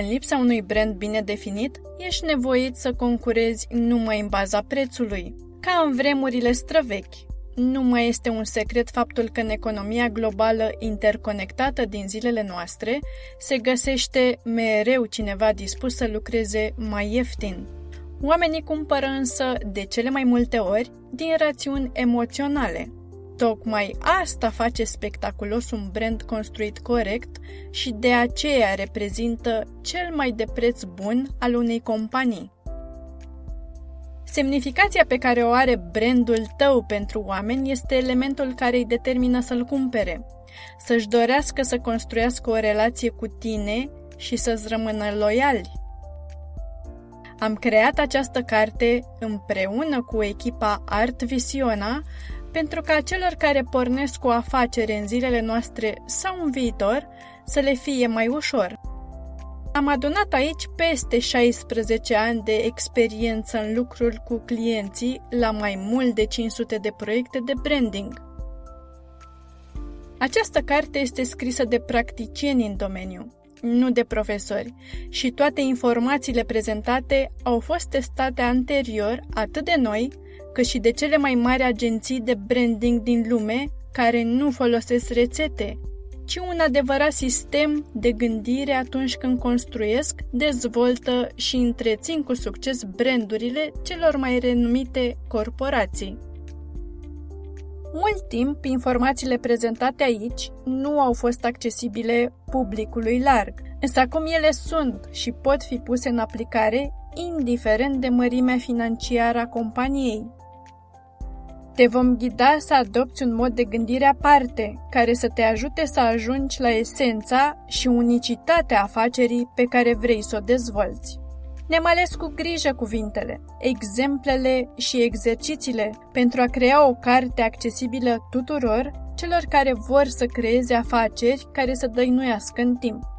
În lipsa unui brand bine definit, ești nevoit să concurezi numai în baza prețului. Ca în vremurile străvechi, nu mai este un secret faptul că în economia globală interconectată din zilele noastre se găsește mereu cineva dispus să lucreze mai ieftin. Oamenii cumpără însă, de cele mai multe ori, din rațiuni emoționale. Tocmai asta face spectaculos un brand construit corect și de aceea reprezintă cel mai de preț bun al unei companii. Semnificația pe care o are brandul tău pentru oameni este elementul care îi determină să-l cumpere, să-și dorească să construiască o relație cu tine și să-ți rămână loiali. Am creat această carte împreună cu echipa Art Visiona pentru ca celor care pornesc o afacere în zilele noastre sau în viitor să le fie mai ușor. Am adunat aici peste 16 ani de experiență în lucruri cu clienții la mai mult de 500 de proiecte de branding. Această carte este scrisă de practicieni în domeniu, nu de profesori, și toate informațiile prezentate au fost testate anterior atât de noi, cât și de cele mai mari agenții de branding din lume care nu folosesc rețete, ci un adevărat sistem de gândire atunci când construiesc, dezvoltă și întrețin cu succes brandurile celor mai renumite corporații. Mult timp, informațiile prezentate aici nu au fost accesibile publicului larg, însă acum ele sunt și pot fi puse în aplicare indiferent de mărimea financiară a companiei. Te vom ghida să adopți un mod de gândire aparte, care să te ajute să ajungi la esența și unicitatea afacerii pe care vrei să o dezvolți. Ne-am ales cu grijă cuvintele, exemplele și exercițiile pentru a crea o carte accesibilă tuturor celor care vor să creeze afaceri care să dăinuiască în timp.